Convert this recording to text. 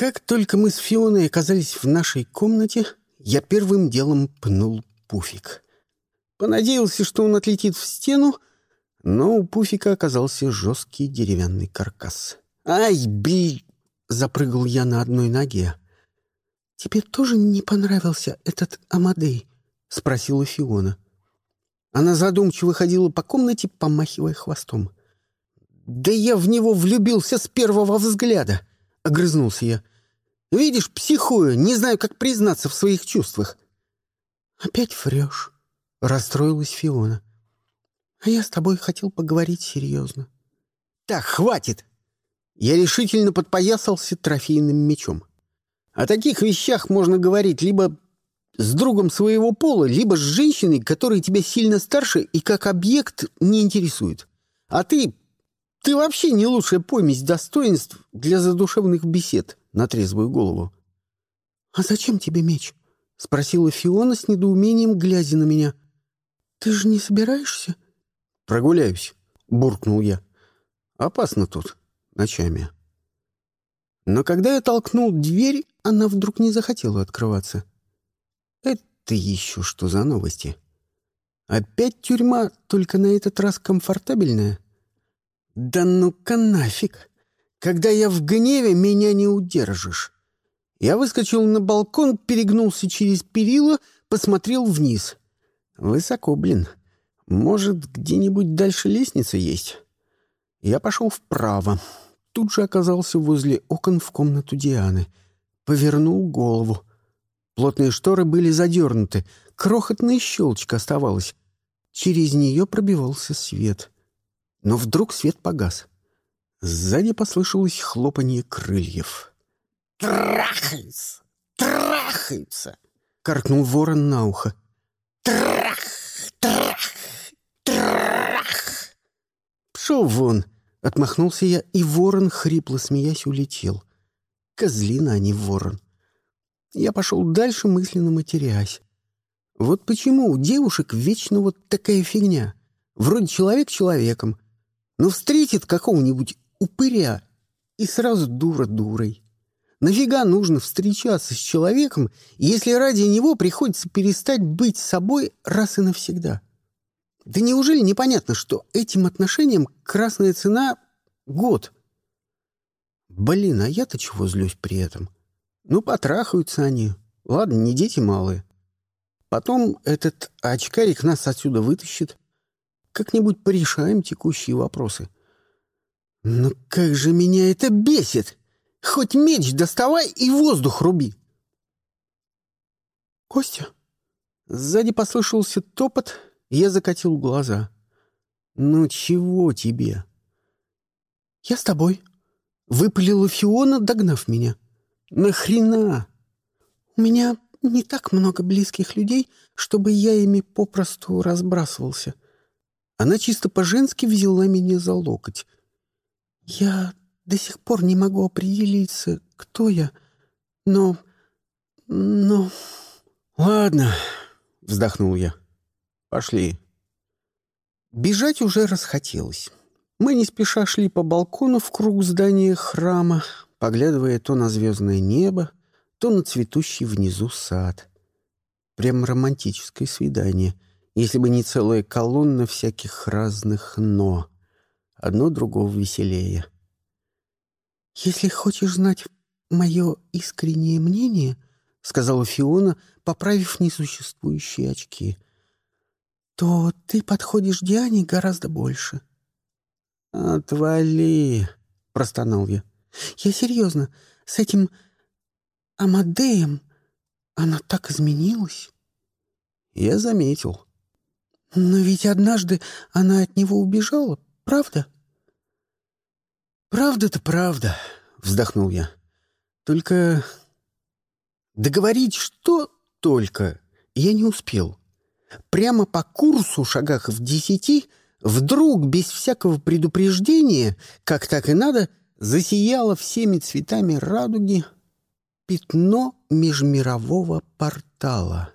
Как только мы с Фионой оказались в нашей комнате, я первым делом пнул пуфик. Понадеялся, что он отлетит в стену, но у пуфика оказался жесткий деревянный каркас. «Ай, бли!» — запрыгал я на одной ноге. «Тебе тоже не понравился этот Амадей?» — спросила Фиона. Она задумчиво ходила по комнате, помахивая хвостом. «Да я в него влюбился с первого взгляда!» — огрызнулся я. «Видишь, психую, не знаю, как признаться в своих чувствах». «Опять врешь», — расстроилась Фиона. «А я с тобой хотел поговорить серьезно». «Так, хватит!» Я решительно подпоясался трофейным мечом. О таких вещах можно говорить либо с другом своего пола, либо с женщиной, которая тебя сильно старше и как объект не интересует. А ты ты вообще не лучшая помесь достоинств для задушевных бесед на трезвую голову. — А зачем тебе меч? — спросила Фиона с недоумением, глядя на меня. — Ты же не собираешься? — Прогуляюсь, — буркнул я. — Опасно тут, ночами. Но когда я толкнул дверь, она вдруг не захотела открываться. Это еще что за новости? Опять тюрьма, только на этот раз комфортабельная? — «Да ну-ка нафиг! Когда я в гневе, меня не удержишь!» Я выскочил на балкон, перегнулся через перила, посмотрел вниз. Высоко, блин. Может, где-нибудь дальше лестница есть? Я пошел вправо. Тут же оказался возле окон в комнату Дианы. Повернул голову. Плотные шторы были задернуты. Крохотная щелочка оставалась. Через нее пробивался свет. Но вдруг свет погас. Сзади послышалось хлопанье крыльев. «Трахается! Трахается!» — каркнул ворон на ухо. «Трах! Трах! Трах!» «Пшел вон!» — отмахнулся я, и ворон, хрипло смеясь, улетел. Козлина, а не ворон. Я пошел дальше, мысленно матерясь. Вот почему у девушек вечно вот такая фигня. Вроде человек человеком, но встретит какого-нибудь упыря и сразу дура дурой. Нафига нужно встречаться с человеком, если ради него приходится перестать быть собой раз и навсегда? Да неужели непонятно, что этим отношениям красная цена — год? Блин, а я-то чего злюсь при этом? Ну, потрахаются они. Ладно, не дети малые. Потом этот очкарик нас отсюда вытащит. Как-нибудь порешаем текущие вопросы. Но как же меня это бесит! Хоть меч доставай и воздух руби! Костя? Сзади послышался топот, я закатил глаза. «Ну чего тебе?» «Я с тобой», — выпалила Фиона, догнав меня. «Нахрена?» «У меня не так много близких людей, чтобы я ими попросту разбрасывался. Она чисто по-женски взяла меня за локоть. «Я до сих пор не могу определиться, кто я, но... но...» «Ладно», — вздохнул я. «Пошли». Бежать уже расхотелось. Мы не спеша шли по балкону в круг здания храма, поглядывая то на звездное небо, то на цветущий внизу сад. Прям романтическое свидание — если бы не целая колонна всяких разных «но». Одно другого веселее. «Если хочешь знать мое искреннее мнение», — сказала Фиона, поправив несуществующие очки, «то ты подходишь Диане гораздо больше». «Отвали!» — простонал я. «Я серьезно. С этим Амадеем она так изменилась». Я заметил. Но ведь однажды она от него убежала, правда? Правда-то правда, вздохнул я. Только договорить что только я не успел. Прямо по курсу, шагах в десяти, вдруг, без всякого предупреждения, как так и надо, засияло всеми цветами радуги пятно межмирового портала.